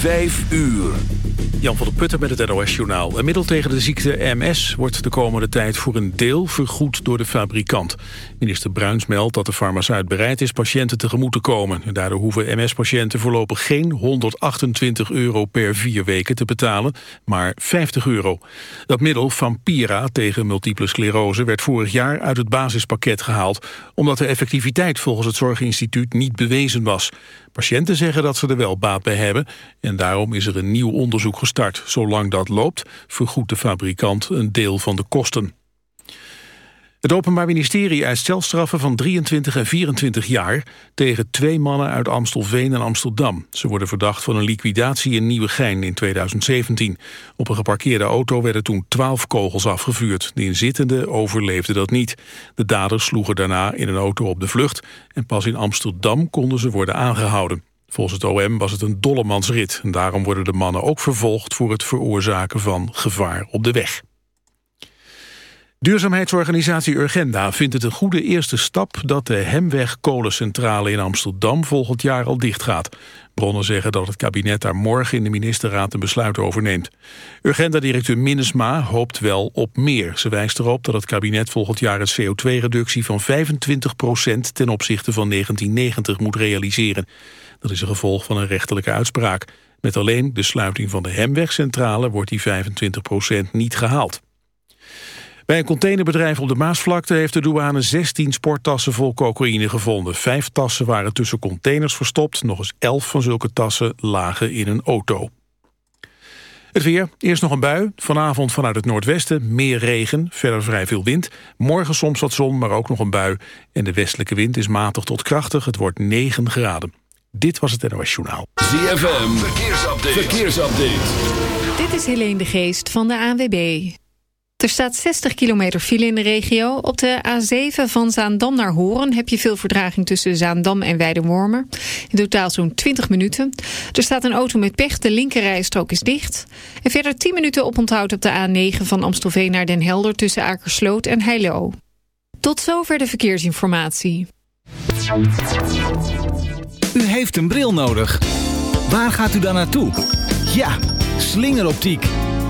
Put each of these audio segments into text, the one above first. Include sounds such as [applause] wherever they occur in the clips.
Vijf uur. Jan van der Putten met het NOS-journaal. Een middel tegen de ziekte MS wordt de komende tijd voor een deel vergoed door de fabrikant. Minister Bruins meldt dat de farmaceut bereid is patiënten tegemoet te komen. Daardoor hoeven MS-patiënten voorlopig geen 128 euro per vier weken te betalen, maar 50 euro. Dat middel Vampira tegen multiple sclerose werd vorig jaar uit het basispakket gehaald, omdat de effectiviteit volgens het Zorginstituut niet bewezen was. Patiënten zeggen dat ze er wel baat bij hebben en daarom is er een nieuw onderzoek gestart. Zolang dat loopt, vergoedt de fabrikant een deel van de kosten. Het Openbaar Ministerie eist celstraffen van 23 en 24 jaar... tegen twee mannen uit Amstelveen en Amsterdam. Ze worden verdacht van een liquidatie in Nieuwegein in 2017. Op een geparkeerde auto werden toen 12 kogels afgevuurd. De inzittenden overleefden dat niet. De daders sloegen daarna in een auto op de vlucht... en pas in Amsterdam konden ze worden aangehouden. Volgens het OM was het een dollemansrit. En daarom worden de mannen ook vervolgd voor het veroorzaken van gevaar op de weg. Duurzaamheidsorganisatie Urgenda vindt het een goede eerste stap dat de Hemweg kolencentrale in Amsterdam volgend jaar al dichtgaat. Bronnen zeggen dat het kabinet daar morgen in de ministerraad een besluit over neemt. Urgenda-directeur Minnesma hoopt wel op meer. Ze wijst erop dat het kabinet volgend jaar een CO2-reductie van 25% ten opzichte van 1990 moet realiseren. Dat is een gevolg van een rechterlijke uitspraak. Met alleen de sluiting van de Hemwegcentrale wordt die 25% niet gehaald. Bij een containerbedrijf op de Maasvlakte heeft de douane 16 sporttassen vol cocaïne gevonden. Vijf tassen waren tussen containers verstopt. Nog eens elf van zulke tassen lagen in een auto. Het weer, eerst nog een bui. Vanavond vanuit het noordwesten meer regen, verder vrij veel wind. Morgen soms wat zon, maar ook nog een bui. En de westelijke wind is matig tot krachtig. Het wordt 9 graden. Dit was het NOS Journaal. ZFM, verkeersupdate. verkeersupdate. Dit is Helene de Geest van de ANWB. Er staat 60 kilometer file in de regio. Op de A7 van Zaandam naar Horen heb je veel verdraging tussen Zaandam en Weidewormer. In totaal zo'n 20 minuten. Er staat een auto met pech, de linkerrijstrook is dicht. En verder 10 minuten oponthoud op de A9 van Amstelveen naar Den Helder tussen Akersloot en Heilo. Tot zover de verkeersinformatie. U heeft een bril nodig. Waar gaat u dan naartoe? Ja, slingeroptiek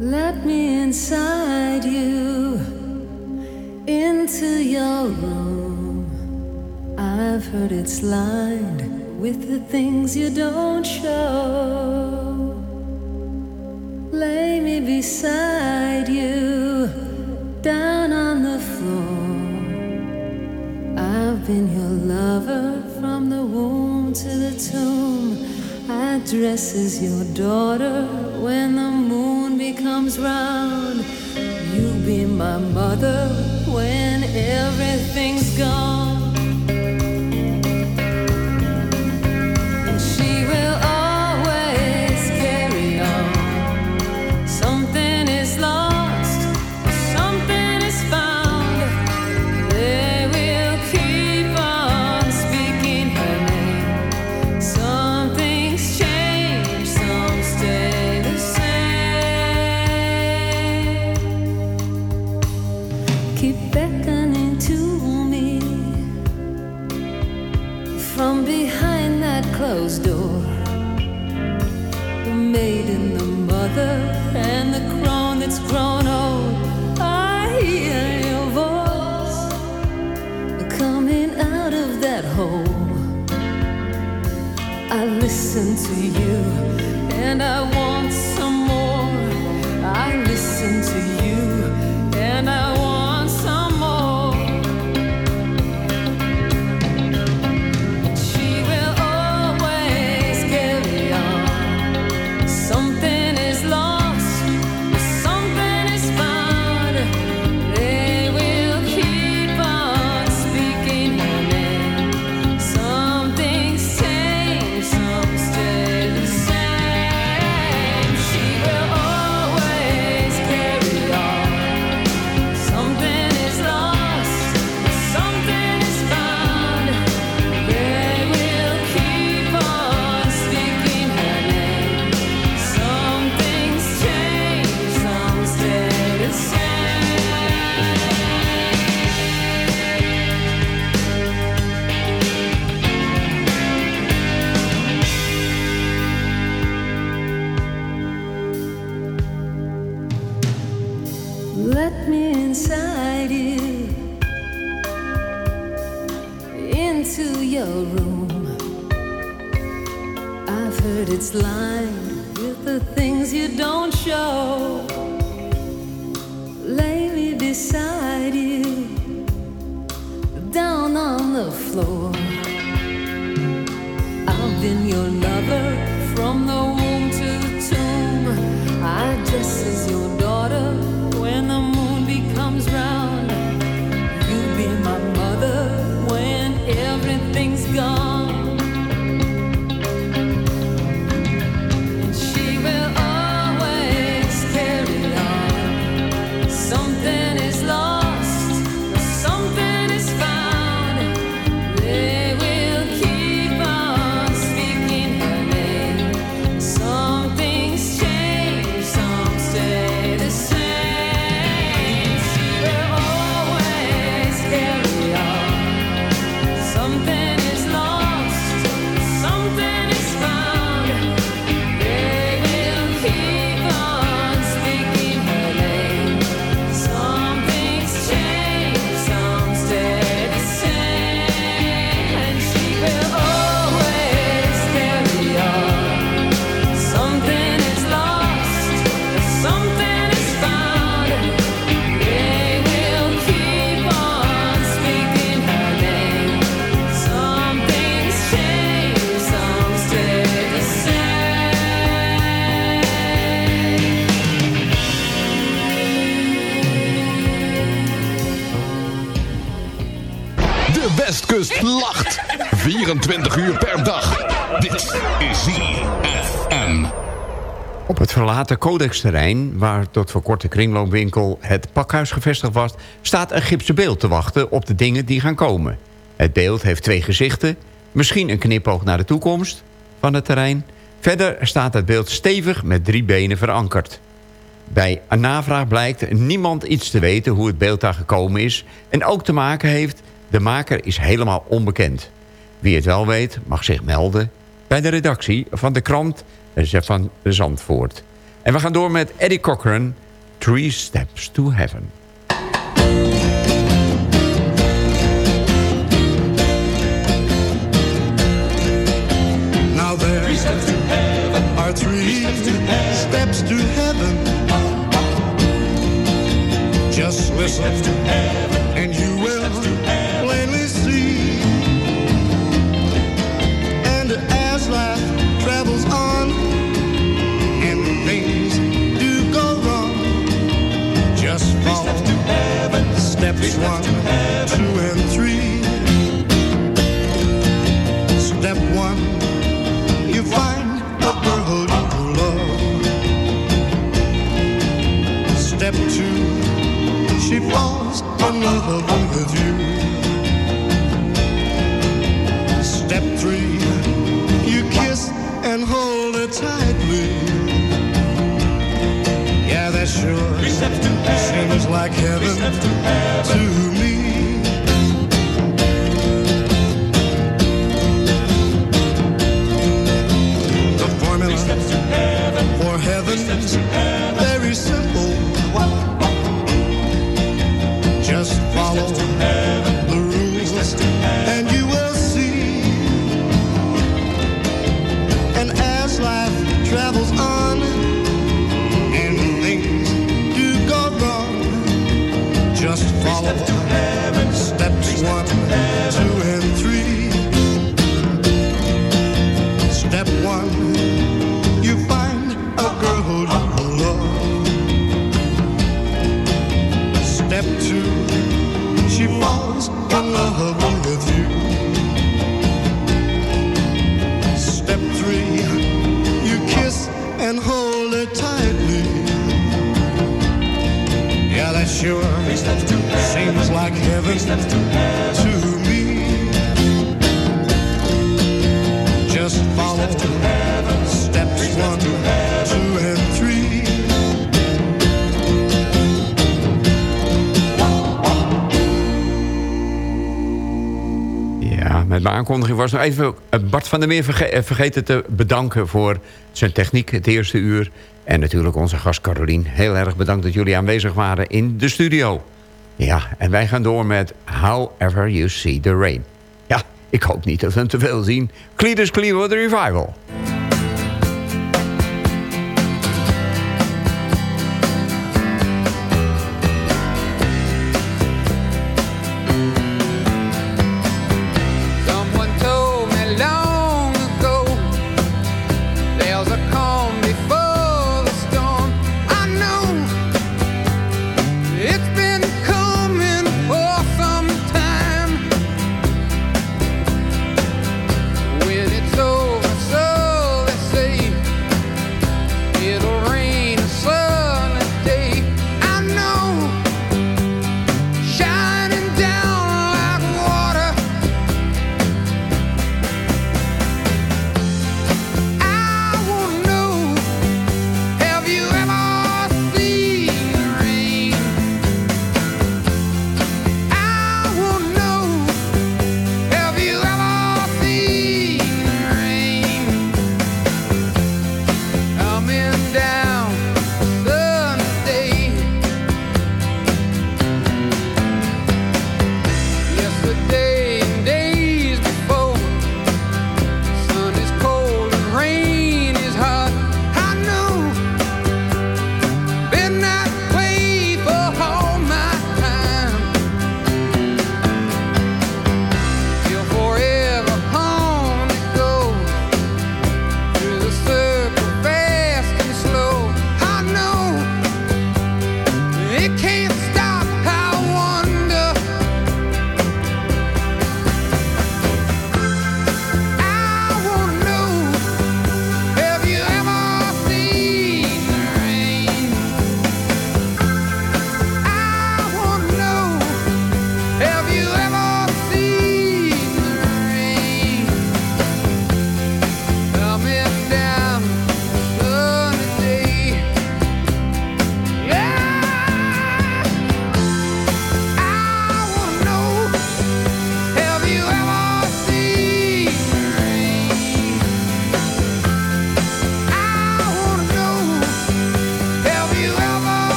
Let me inside you, into your room. I've heard it's lined with the things you don't show. Lay me beside you, down on the floor. I've been your lover from the womb to the tomb. I dress as your daughter when the moon becomes round. you'll be my mother when everything's gone. 24 uur per dag. Dit is ZFM. Op het verlaten Codex-terrein, waar tot voor kort de kringloopwinkel het pakhuis gevestigd was... staat een gipsen beeld te wachten op de dingen die gaan komen. Het beeld heeft twee gezichten, misschien een knipoog naar de toekomst van het terrein. Verder staat het beeld stevig met drie benen verankerd. Bij een navraag blijkt niemand iets te weten hoe het beeld daar gekomen is... en ook te maken heeft, de maker is helemaal onbekend. Wie het wel weet, mag zich melden bij de redactie van de krant van Zandvoort. En we gaan door met Eddie Cochran, Three Steps to Heaven. Now there are three steps to heaven. Just listen and you in love with you. Step three, you kiss and hold her tightly. Yeah, that sure seems like heaven to me. Steps heaven to me. Just follow steps one, two, and three. Ja, met mijn aankondiging was nog even eh, Bart van der Meer verge eh, vergeten te bedanken voor zijn techniek het eerste uur. En natuurlijk onze gast Carolien. Heel erg bedankt dat jullie aanwezig waren in de studio. Ja, en wij gaan door met However You See the Rain. Ja, ik hoop niet dat we hem te veel zien. Cletus Clearwater Revival.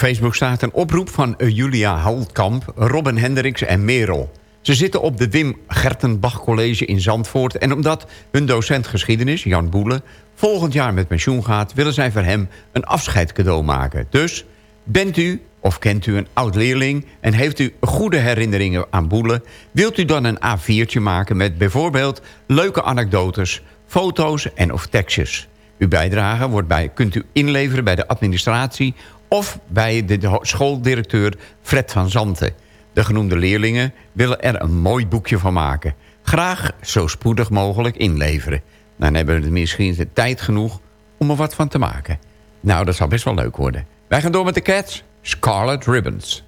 Facebook staat een oproep van Julia Houtkamp, Robin Hendricks en Merel. Ze zitten op de Wim Gertenbach College in Zandvoort... en omdat hun docent geschiedenis, Jan Boele... volgend jaar met pensioen gaat... willen zij voor hem een afscheidscadeau maken. Dus bent u of kent u een oud-leerling... en heeft u goede herinneringen aan Boele... wilt u dan een A4'tje maken met bijvoorbeeld leuke anekdotes... foto's en of tekstjes. Uw bijdrage wordt bij, kunt u inleveren bij de administratie... of bij de schooldirecteur Fred van Zanten... De genoemde leerlingen willen er een mooi boekje van maken. Graag zo spoedig mogelijk inleveren. Dan hebben we misschien de tijd genoeg om er wat van te maken. Nou, dat zal best wel leuk worden. Wij gaan door met de Cats. Scarlet Ribbons.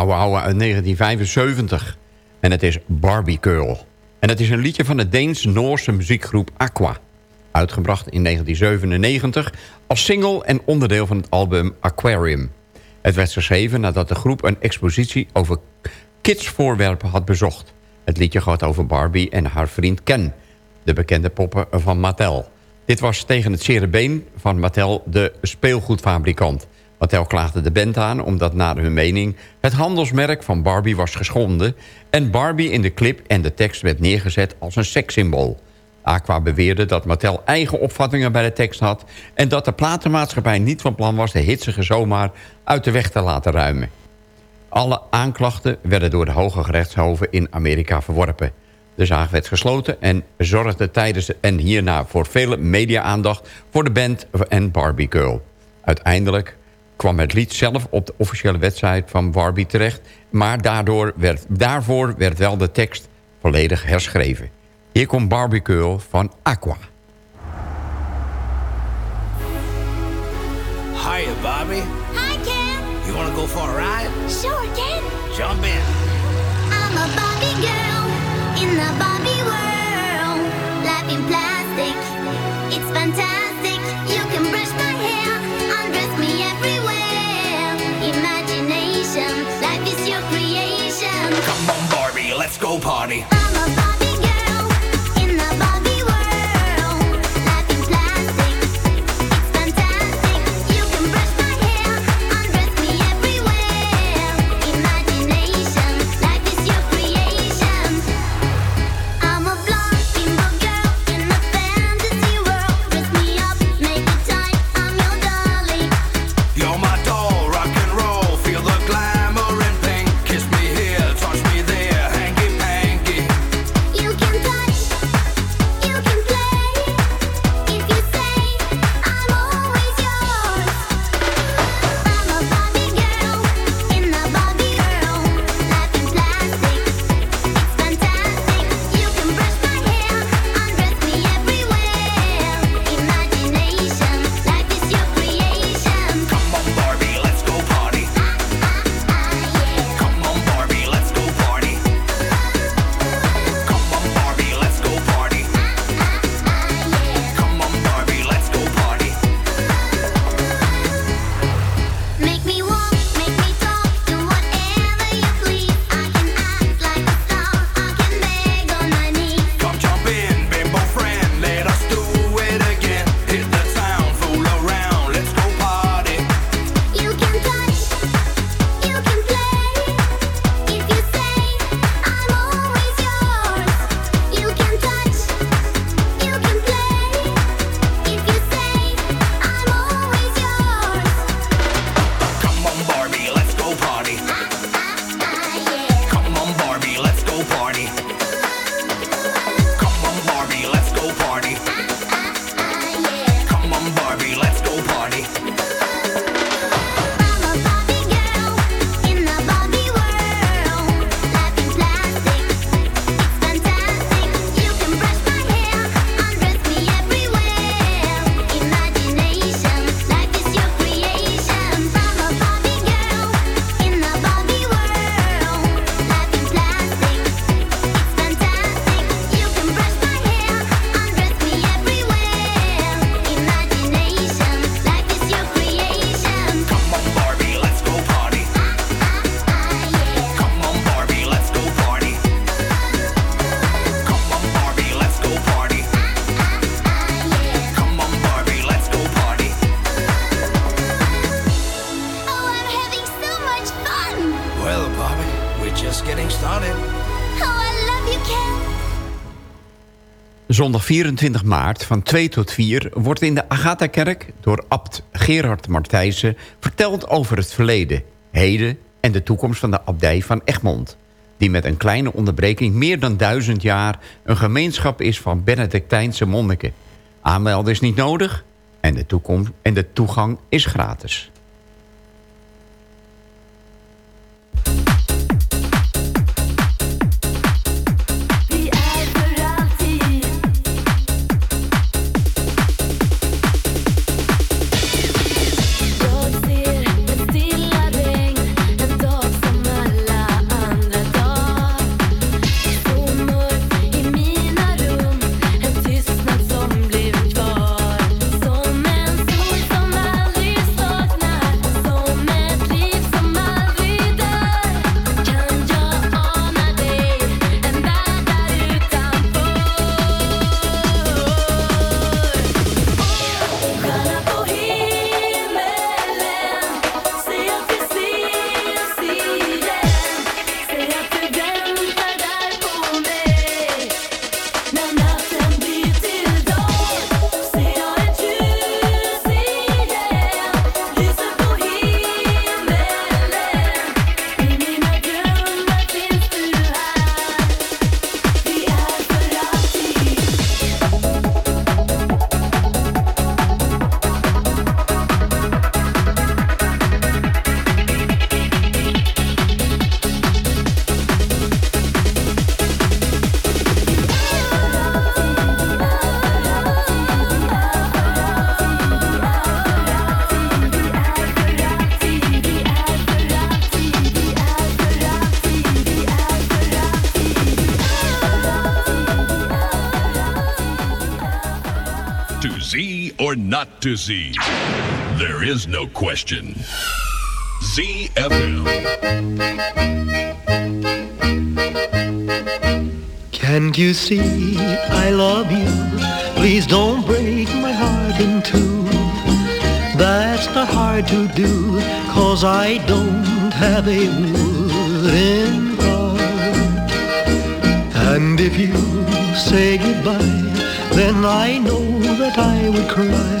Gouden ouwe uit 1975. En het is Barbie Girl. En het is een liedje van de Deens-Noorse muziekgroep Aqua. Uitgebracht in 1997 als single en onderdeel van het album Aquarium. Het werd geschreven nadat de groep een expositie over kidsvoorwerpen had bezocht. Het liedje gaat over Barbie en haar vriend Ken, de bekende poppen van Mattel. Dit was tegen het zere van Mattel, de speelgoedfabrikant. Mattel klaagde de band aan omdat naar hun mening... het handelsmerk van Barbie was geschonden... en Barbie in de clip en de tekst werd neergezet als een sekssymbool. Aqua beweerde dat Mattel eigen opvattingen bij de tekst had... en dat de platenmaatschappij niet van plan was... de hitsige zomaar uit de weg te laten ruimen. Alle aanklachten werden door de hoge gerechtshoven in Amerika verworpen. De zaag werd gesloten en zorgde tijdens en hierna voor vele media-aandacht... voor de band en Barbie Girl. Uiteindelijk kwam het lied zelf op de officiële website van Barbie terecht... maar daardoor werd, daarvoor werd wel de tekst volledig herschreven. Hier komt Barbie curl van Aqua. Hi Barbie. Hi, Ken. You want to go for a ride? Sure, Ken. Jump in. I'm a Barbie girl in the Barbie World! Life in plastic, it's fantastic. party. zondag 24 maart van 2 tot 4 wordt in de Agatha-kerk... door abt Gerard Martijse verteld over het verleden, heden... en de toekomst van de abdij van Egmond... die met een kleine onderbreking meer dan duizend jaar... een gemeenschap is van Benedictijnse monniken. Aanmelden is niet nodig en de, toekomst, en de toegang is gratis. To Z. There is no question. ZFM. Can't you see I love you? Please don't break my heart in two. That's not hard to do, cause I don't have a wooden heart. And if you say goodbye, then I know that I would cry.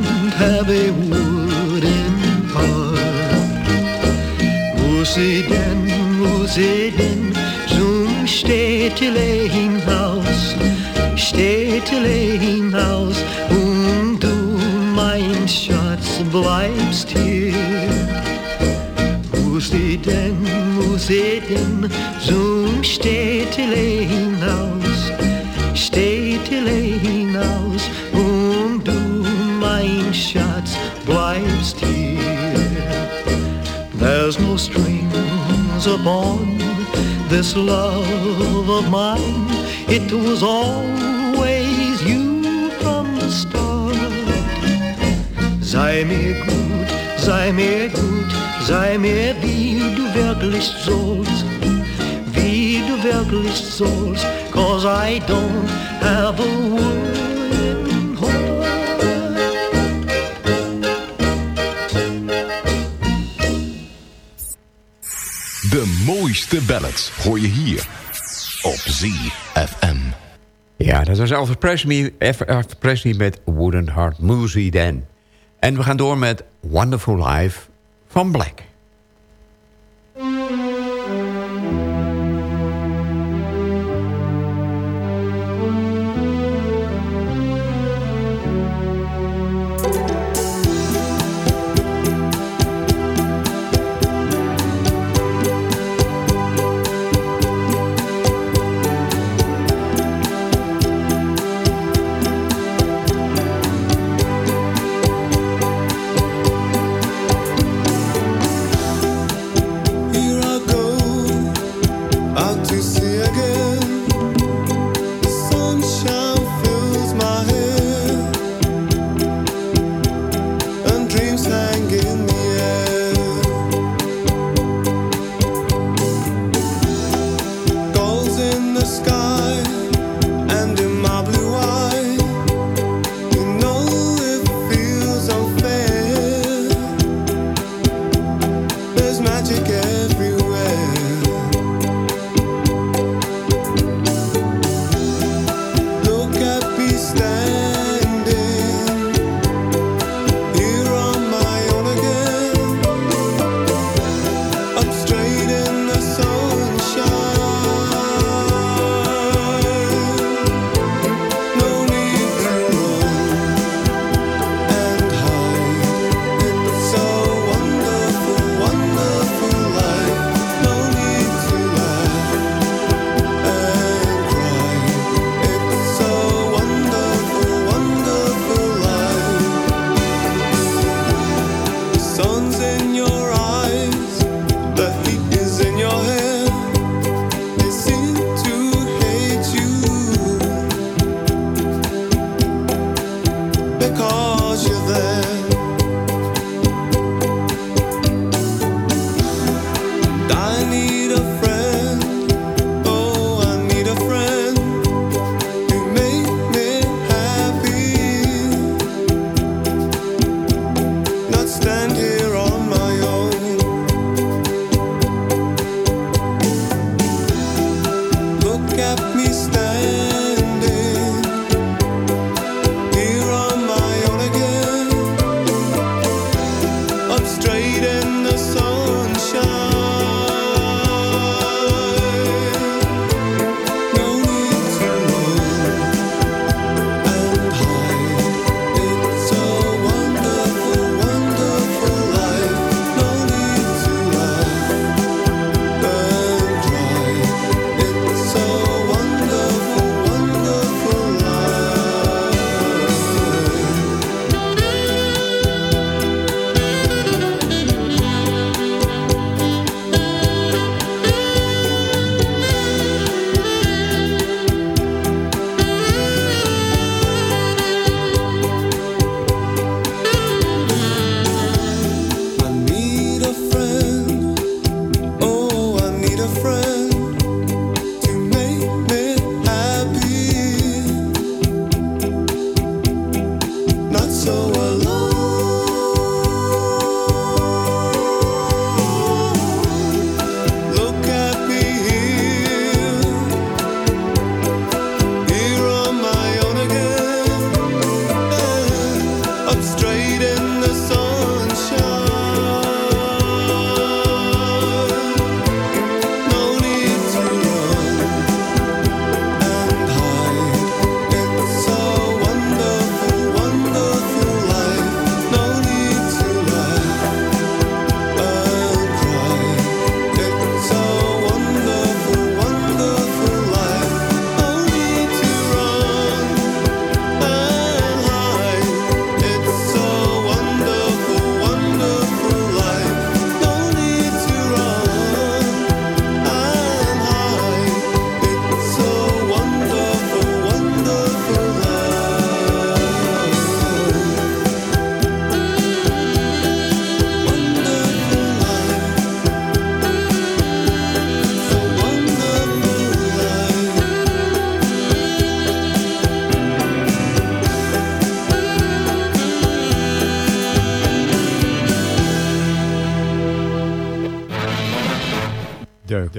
a wooden heart. Wo sie denn, wo sie denn, zum Städtelein-Haus, Städtelein-Haus, und du, mein Schatz, bleibst hier. Wo sie denn, wo sie denn, zum Städtelein-Haus, Städtelein-Haus, und strings upon this love of mine. It was always you from the start. Sei mir gut, sei mir gut, sei mir wie du wirklich sollst. Wie du wirklich sollst, cause I don't have a wooden De mooiste ballads hoor je hier op ZFM. Ja, dat was Elvis Presley, Elvis met Wooden Heart Moosey Dan. En we gaan door met Wonderful Life van Black.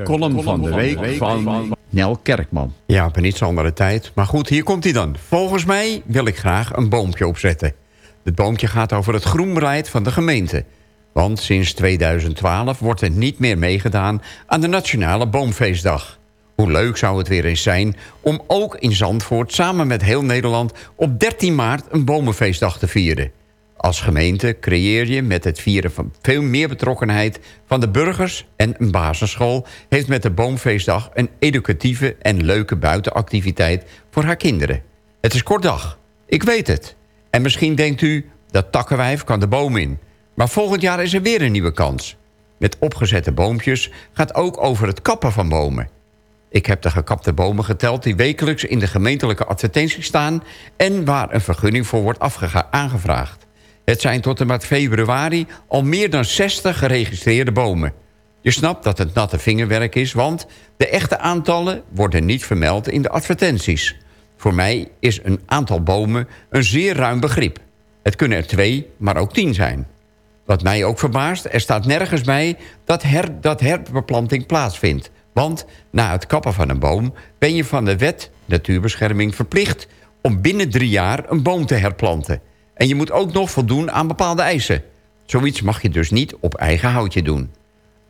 Column van de week van Nel Kerkman. Ja, op een iets andere tijd. Maar goed, hier komt hij dan. Volgens mij wil ik graag een boompje opzetten. Het boompje gaat over het groenbeleid van de gemeente. Want sinds 2012 wordt er niet meer meegedaan aan de Nationale Boomfeestdag. Hoe leuk zou het weer eens zijn om ook in Zandvoort... samen met heel Nederland op 13 maart een bomenfeestdag te vieren. Als gemeente creëer je met het vieren van veel meer betrokkenheid van de burgers... en een basisschool heeft met de Boomfeestdag een educatieve en leuke buitenactiviteit voor haar kinderen. Het is kort dag, ik weet het. En misschien denkt u, dat takkenwijf kan de boom in. Maar volgend jaar is er weer een nieuwe kans. Met opgezette boompjes gaat ook over het kappen van bomen. Ik heb de gekapte bomen geteld die wekelijks in de gemeentelijke advertenties staan... en waar een vergunning voor wordt aangevraagd. Het zijn tot en met februari al meer dan 60 geregistreerde bomen. Je snapt dat het natte vingerwerk is, want de echte aantallen worden niet vermeld in de advertenties. Voor mij is een aantal bomen een zeer ruim begrip. Het kunnen er twee, maar ook tien zijn. Wat mij ook verbaast, er staat nergens bij dat, her, dat herbeplanting plaatsvindt. Want na het kappen van een boom ben je van de wet natuurbescherming verplicht... om binnen drie jaar een boom te herplanten. En je moet ook nog voldoen aan bepaalde eisen. Zoiets mag je dus niet op eigen houtje doen.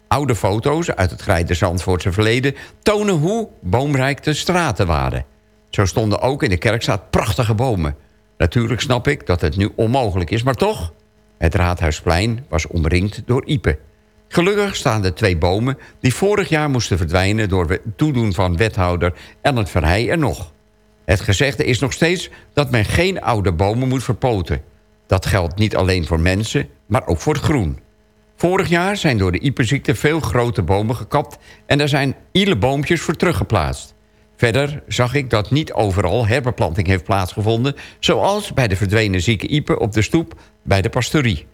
Oude foto's uit het Grijde Zandvoortse verleden... tonen hoe boomrijk de straten waren. Zo stonden ook in de Kerkstraat prachtige bomen. Natuurlijk snap ik dat het nu onmogelijk is, maar toch... Het Raadhuisplein was omringd door iepen. Gelukkig staan de twee bomen die vorig jaar moesten verdwijnen... door het toedoen van wethouder Ellen Verheij er nog. Het gezegde is nog steeds dat men geen oude bomen moet verpoten. Dat geldt niet alleen voor mensen, maar ook voor het groen. Vorig jaar zijn door de iepenziekte veel grote bomen gekapt... en er zijn iele boompjes voor teruggeplaatst. Verder zag ik dat niet overal herbeplanting heeft plaatsgevonden... zoals bij de verdwenen zieke iepen op de stoep bij de pastorie.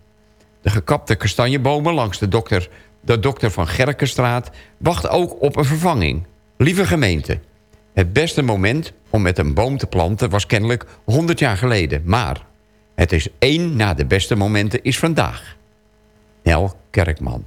De gekapte kastanjebomen langs de dokter, de dokter van Gerkenstraat... wacht ook op een vervanging. Lieve gemeente, het beste moment om met een boom te planten was kennelijk 100 jaar geleden. Maar het is één na de beste momenten is vandaag. Nel Kerkman.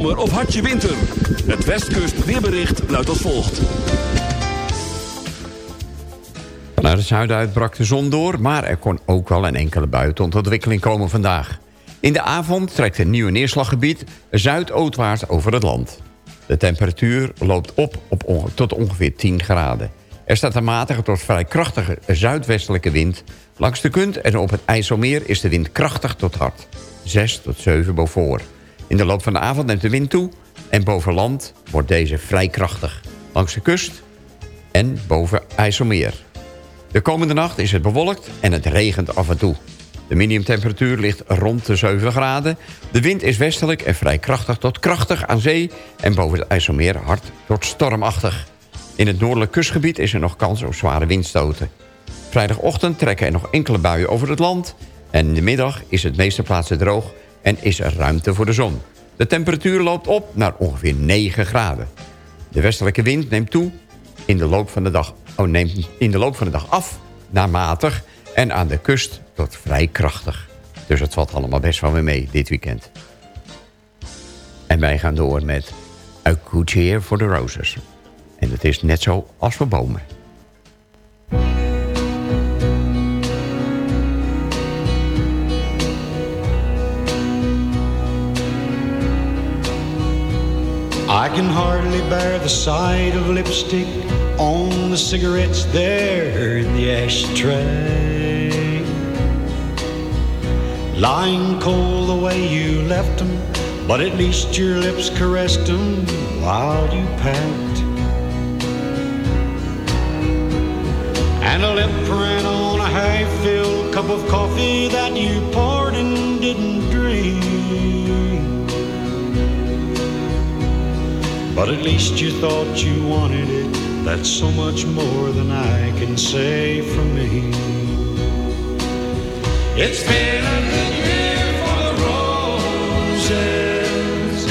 Zomer of hartje winter. Het Westkust weerbericht luidt als volgt. Vanuit het zuiden uit brak de zon door, maar er kon ook wel een enkele bui tot ontwikkeling komen vandaag. In de avond trekt een nieuw neerslaggebied zuidoostwaarts over het land. De temperatuur loopt op, op tot ongeveer 10 graden. Er staat een matige tot vrij krachtige zuidwestelijke wind. Langs de Kunt en op het IJsselmeer is de wind krachtig tot hard. 6 tot 7 boven. In de loop van de avond neemt de wind toe en boven land wordt deze vrij krachtig. Langs de kust en boven IJsselmeer. De komende nacht is het bewolkt en het regent af en toe. De minimumtemperatuur ligt rond de 7 graden. De wind is westelijk en vrij krachtig tot krachtig aan zee... en boven het IJsselmeer hard tot stormachtig. In het noordelijk kustgebied is er nog kans op zware windstoten. Vrijdagochtend trekken er nog enkele buien over het land... en in de middag is het meeste plaatsen droog en is er ruimte voor de zon. De temperatuur loopt op naar ongeveer 9 graden. De westelijke wind neemt toe in de loop van de dag, oh, neemt in de loop van de dag af naar matig en aan de kust tot vrij krachtig. Dus het valt allemaal best wel weer mee dit weekend. En wij gaan door met A Good Year for Roses. En het is net zo als voor bomen. I can hardly bear the sight of lipstick on the cigarettes there in the ashtray. Lying cold the way you left them, but at least your lips caressed them while you packed. And a lip print on a half-filled cup of coffee that you poured and didn't drink. But at least you thought you wanted it. That's so much more than I can say for me. It's been a good year for the roses.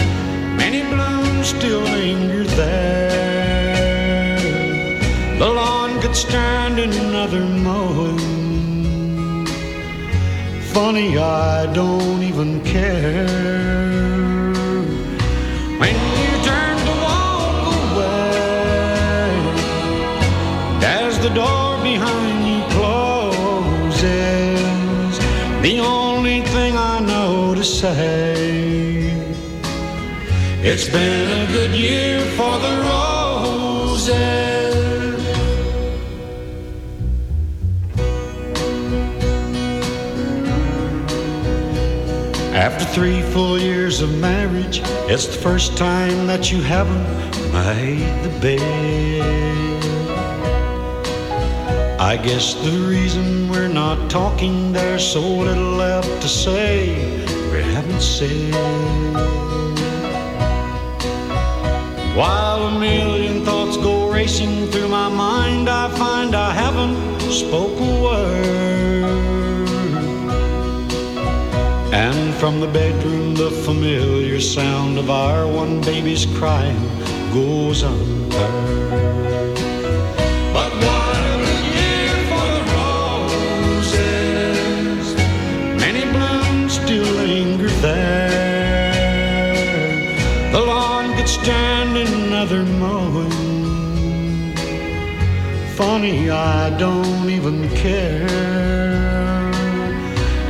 Many blooms still linger there. The lawn could stand another mowing. Funny, I don't even care. Say, it's been a good year for the roses. After three full years of marriage, it's the first time that you haven't made the bed. I guess the reason we're not talking, there's so little left to say said. While a million thoughts go racing through my mind, I find I haven't spoke a word. And from the bedroom, the familiar sound of our one baby's crying goes unheard. Funny, I don't even care.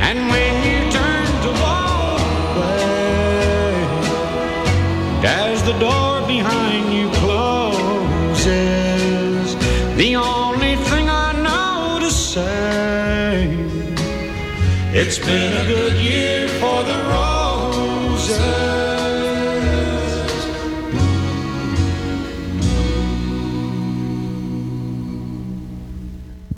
And when you turn to walk away, as the door behind you closes, the only thing I know to say, it's been a good year for the roses.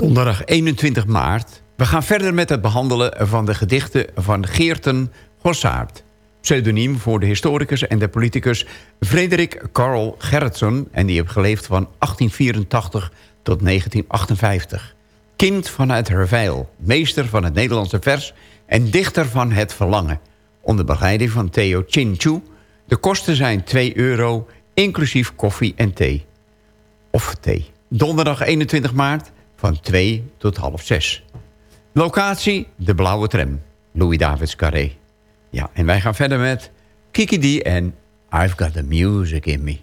Donderdag 21 maart. We gaan verder met het behandelen van de gedichten van Geerten Gossaert. Pseudoniem voor de historicus en de politicus Frederik Karl Gerritsen... en die heeft geleefd van 1884 tot 1958. Kind vanuit Herveil, meester van het Nederlandse vers... en dichter van het verlangen. Onder begeleiding van Theo Chinchu. De kosten zijn 2 euro, inclusief koffie en thee. Of thee. Donderdag 21 maart van 2 tot half 6. Locatie, de blauwe tram. Louis Davids Carré. Ja, en wij gaan verder met Kiki D en I've Got The Music In Me.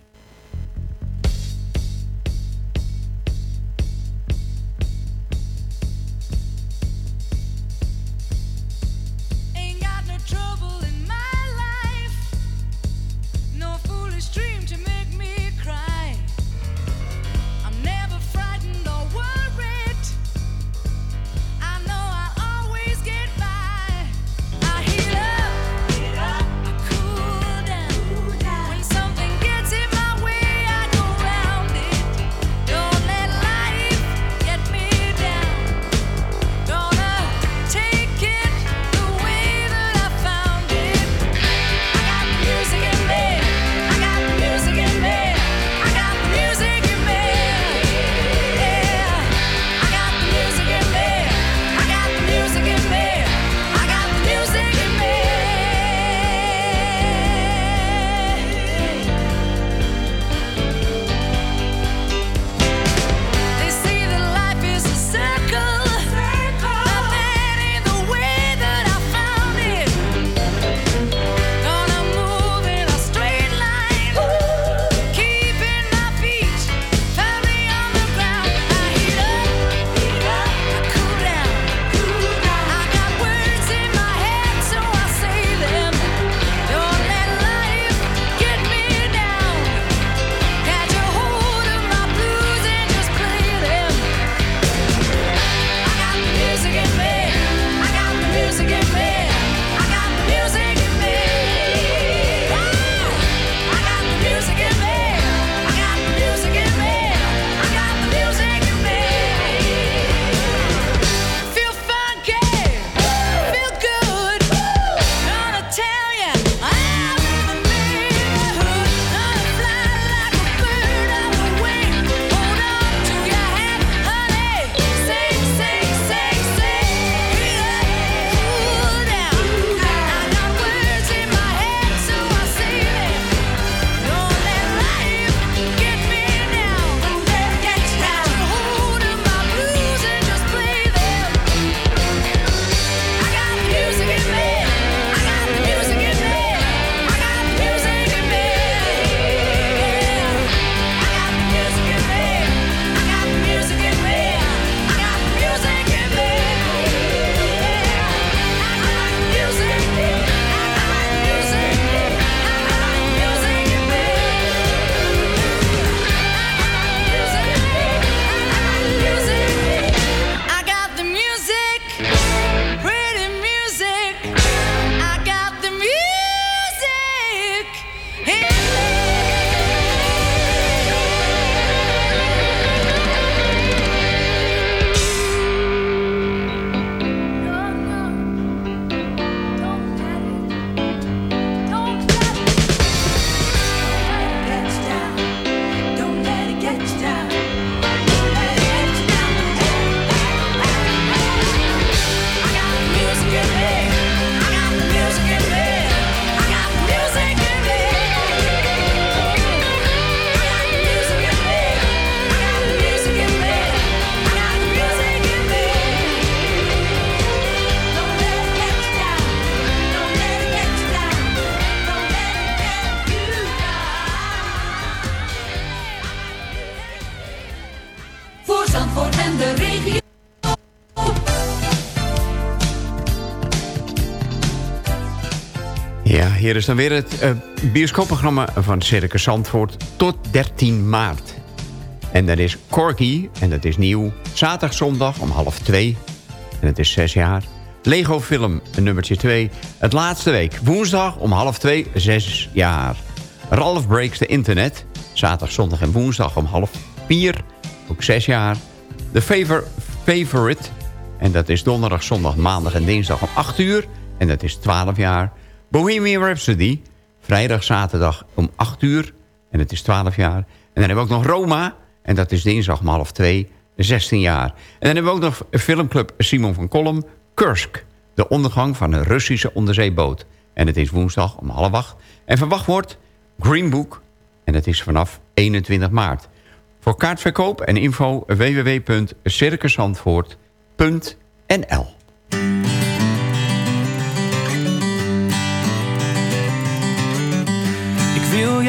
Is dan weer het eh, bioscoopprogramma van Circus Zandvoort tot 13 maart. En dat is Corky, en dat is nieuw. Zaterdag, zondag om half twee. En het is zes jaar. Lego film nummertje 2. Het laatste week. Woensdag om half twee, zes jaar. Ralph Breaks the Internet. Zaterdag, zondag en woensdag om half vier. Ook zes jaar. The Favor, Favorite. En dat is donderdag, zondag, maandag en dinsdag om 8 uur. En dat is 12 jaar. Bohemian Rhapsody. Vrijdag, zaterdag om 8 uur. En het is 12 jaar. En dan hebben we ook nog Roma. En dat is dinsdag om half 2, 16 jaar. En dan hebben we ook nog filmclub Simon van Kolm. Kursk. De ondergang van een Russische onderzeeboot. En het is woensdag om half 8. En verwacht wordt Green Book. En het is vanaf 21 maart. Voor kaartverkoop en info www.circusandvoort.nl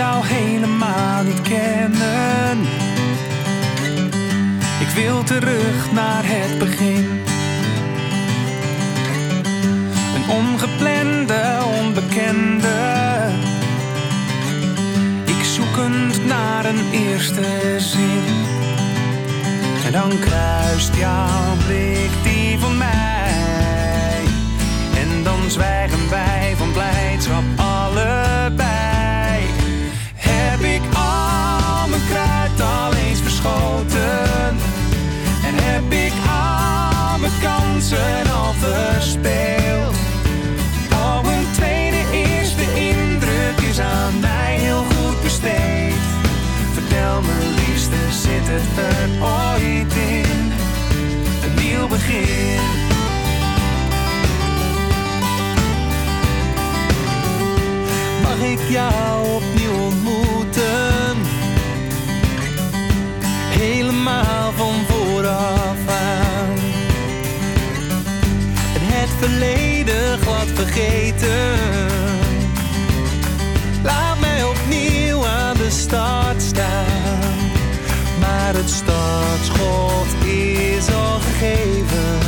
jou helemaal niet kennen. Ik wil terug naar het begin. Een ongeplande, onbekende. Ik zoekend naar een eerste zin. En dan kruist jouw blik die van mij. En dan zwijgen wij kansen al verspeeld? Oh, een tweede eerste indruk is aan mij heel goed besteed. Vertel me liefste, zit het er ooit in? Een nieuw begin. Mag ik jou opnieuw ontmoeten? Glad vergeten. Laat mij opnieuw aan de start staan. Maar het startschot is al gegeven.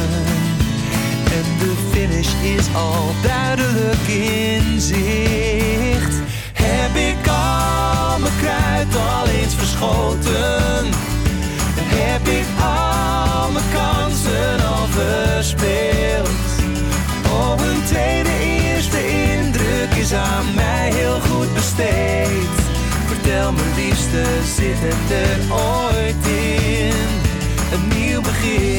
En de finish is al duidelijk in zicht. Heb ik al mijn kruid al eens verschoten? En heb ik al mijn kansen al verspeeld? Me liefste, zit het er ooit in? Een nieuw begin.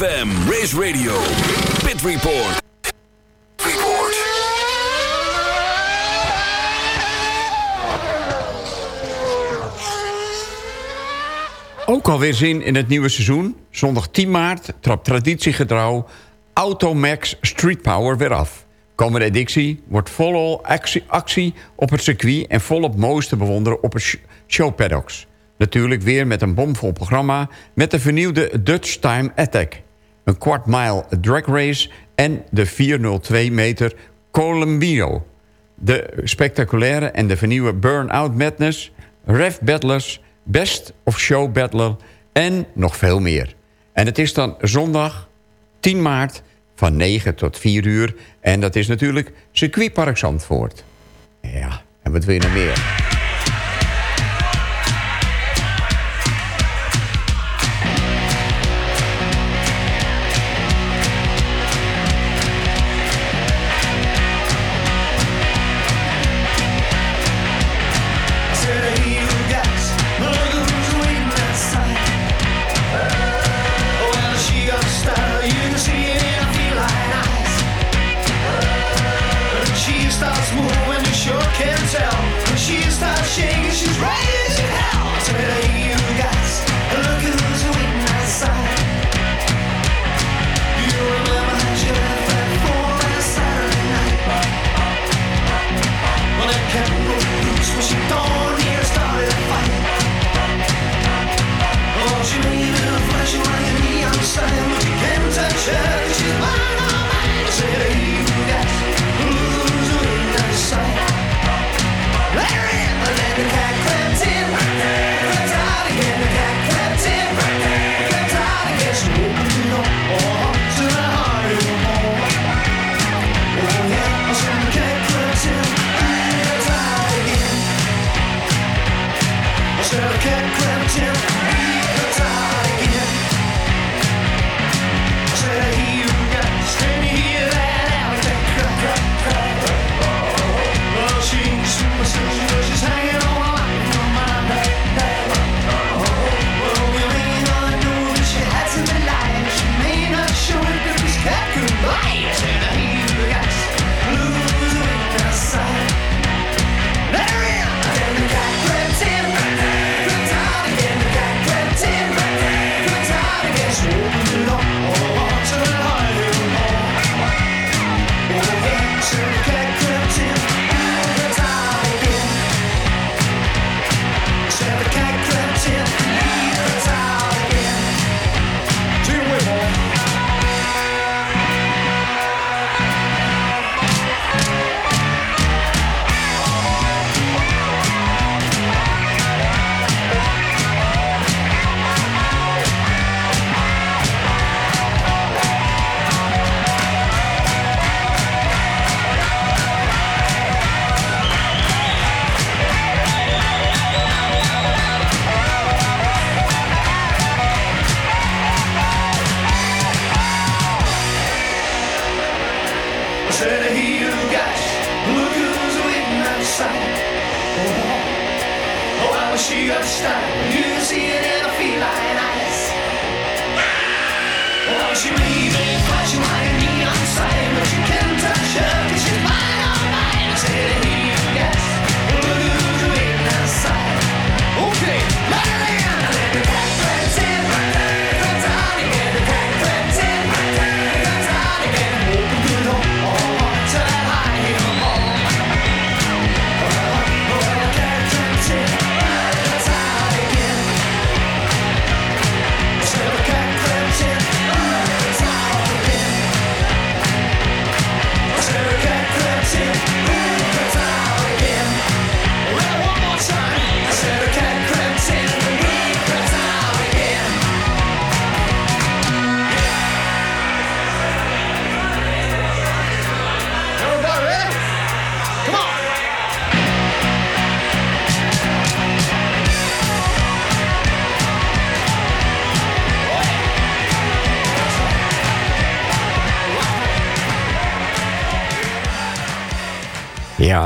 ZFM, Race Radio, Pit Report. Report. Ook alweer zin in het nieuwe seizoen. Zondag 10 maart trapt traditiegetrouw Automax Street Power weer af. Komende editie wordt volop actie, actie op het circuit... en volop moois te bewonderen op het sh- showpaddocks. Natuurlijk weer met een bomvol programma... met de vernieuwde Dutch Time Attack. Een kwart mile drag race en de 402 meter Columbio. De spectaculaire en de vernieuwde Burnout Madness... Rev Battlers, Best of Show Battler en nog veel meer. En het is dan zondag 10 maart van 9 tot 4 uur. En dat is natuurlijk circuitpark Zandvoort. Ja, en wat wil je nog meer?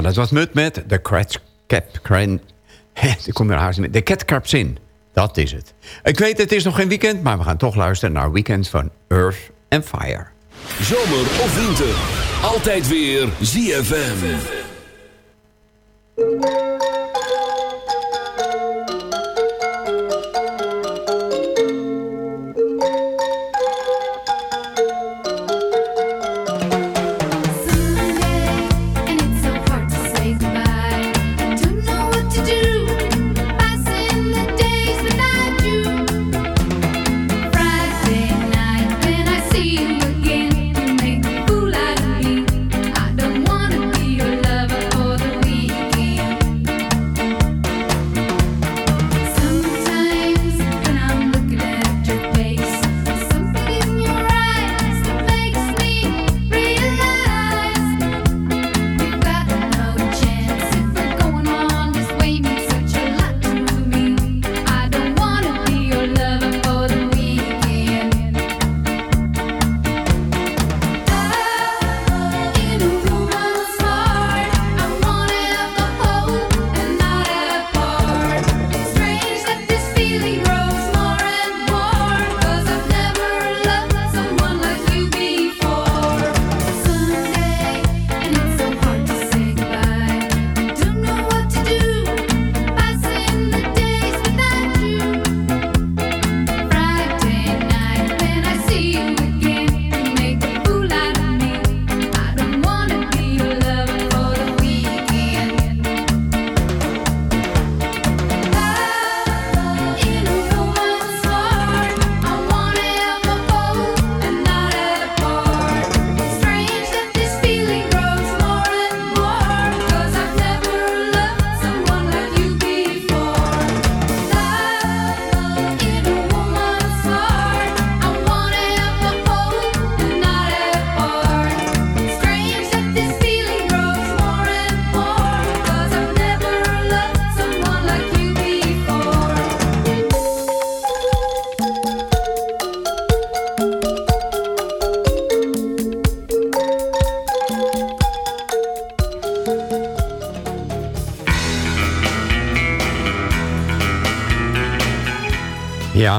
Dat was Mut met de Cratch Cap. [laughs] Ik kom er haast mee. De Cat Carps in. Dat is het. Ik weet, het is nog geen weekend, maar we gaan toch luisteren naar Weekend van Earth and Fire. Zomer of winter, altijd weer ZFM.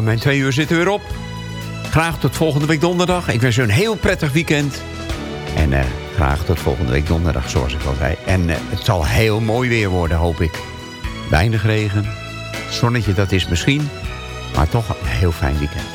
mijn twee uur zitten weer op. Graag tot volgende week donderdag. Ik wens u een heel prettig weekend. En eh, graag tot volgende week donderdag, zoals ik al zei. En eh, het zal heel mooi weer worden, hoop ik. Weinig regen. Zonnetje, dat is misschien. Maar toch een heel fijn weekend.